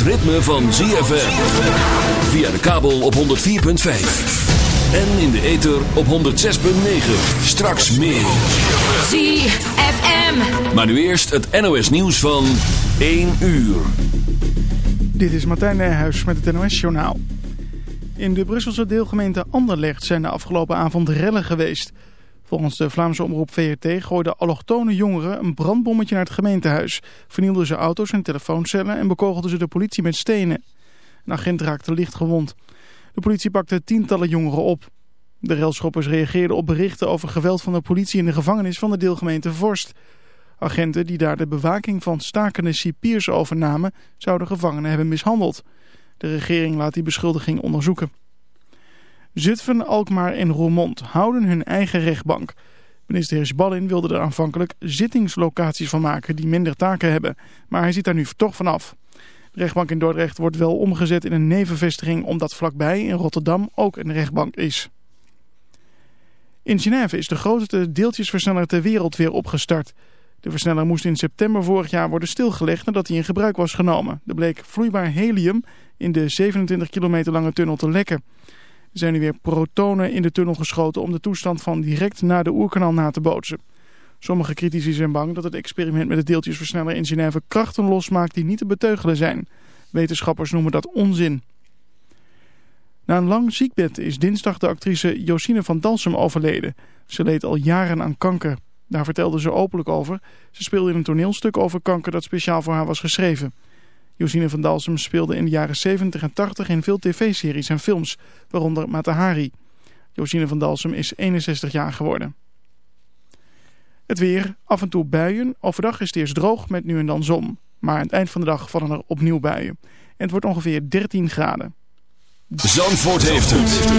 het ritme van ZFM. Via de kabel op 104.5. En in de ether op 106.9. Straks meer. ZFM. Maar nu eerst het NOS nieuws van 1 uur. Dit is Martijn Nijhuis met het NOS-journaal. In de Brusselse deelgemeente Anderlecht zijn de afgelopen avond rellen geweest. Volgens de Vlaamse omroep VRT gooiden allochtone jongeren een brandbommetje naar het gemeentehuis. Vernielden ze auto's en telefooncellen en bekogelden ze de politie met stenen. Een agent raakte licht gewond. De politie pakte tientallen jongeren op. De relschoppers reageerden op berichten over geweld van de politie in de gevangenis van de deelgemeente Vorst. Agenten die daar de bewaking van stakende cipiers overnamen, zouden gevangenen hebben mishandeld. De regering laat die beschuldiging onderzoeken. Zutphen, Alkmaar en Roermond houden hun eigen rechtbank. Minister Heersballin wilde er aanvankelijk zittingslocaties van maken die minder taken hebben. Maar hij ziet daar nu toch vanaf. De rechtbank in Dordrecht wordt wel omgezet in een nevenvestiging omdat vlakbij in Rotterdam ook een rechtbank is. In Genève is de grootste deeltjesversneller ter wereld weer opgestart. De versneller moest in september vorig jaar worden stilgelegd nadat hij in gebruik was genomen. Er bleek vloeibaar helium in de 27 kilometer lange tunnel te lekken. Er zijn nu weer protonen in de tunnel geschoten om de toestand van direct na de oerkanaal na te bootsen. Sommige critici zijn bang dat het experiment met de deeltjesversneller in Genève krachten losmaakt die niet te beteugelen zijn. Wetenschappers noemen dat onzin. Na een lang ziekbed is dinsdag de actrice Josine van Dalsem overleden. Ze leed al jaren aan kanker. Daar vertelde ze openlijk over. Ze speelde in een toneelstuk over kanker dat speciaal voor haar was geschreven. Josine van Dalsem speelde in de jaren 70 en 80 in veel tv-series en films, waaronder Matahari. Josine van Dalsem is 61 jaar geworden. Het weer, af en toe buien. Overdag is het eerst droog met nu en dan zon. Maar aan het eind van de dag vallen er opnieuw buien. En het wordt ongeveer 13 graden. Zandvoort heeft het.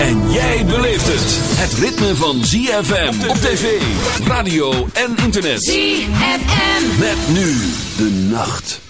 En jij beleeft het. Het ritme van ZFM op tv, radio en internet. ZFM. Met nu de nacht.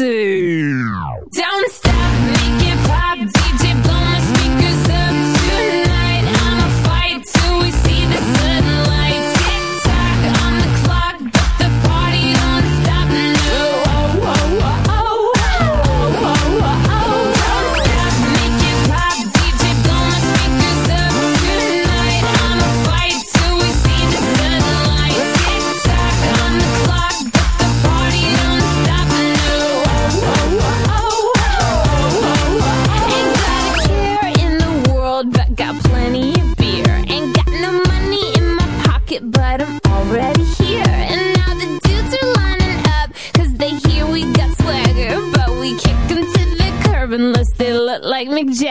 Zoo.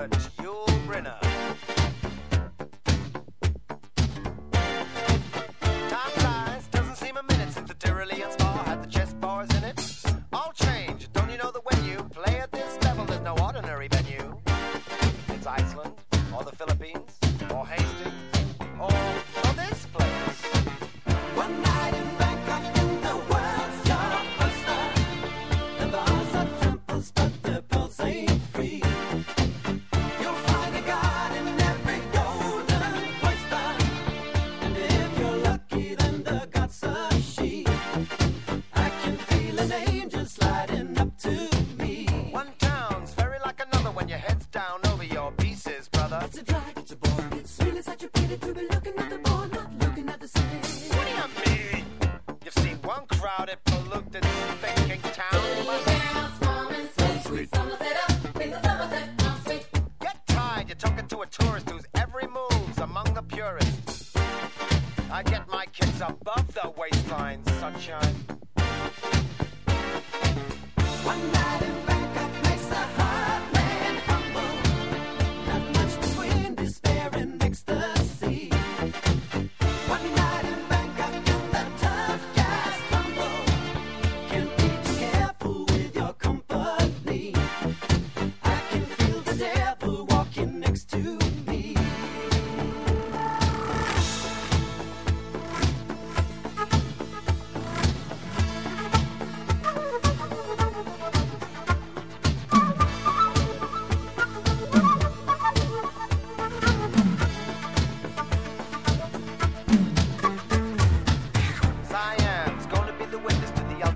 Church, Yul runner.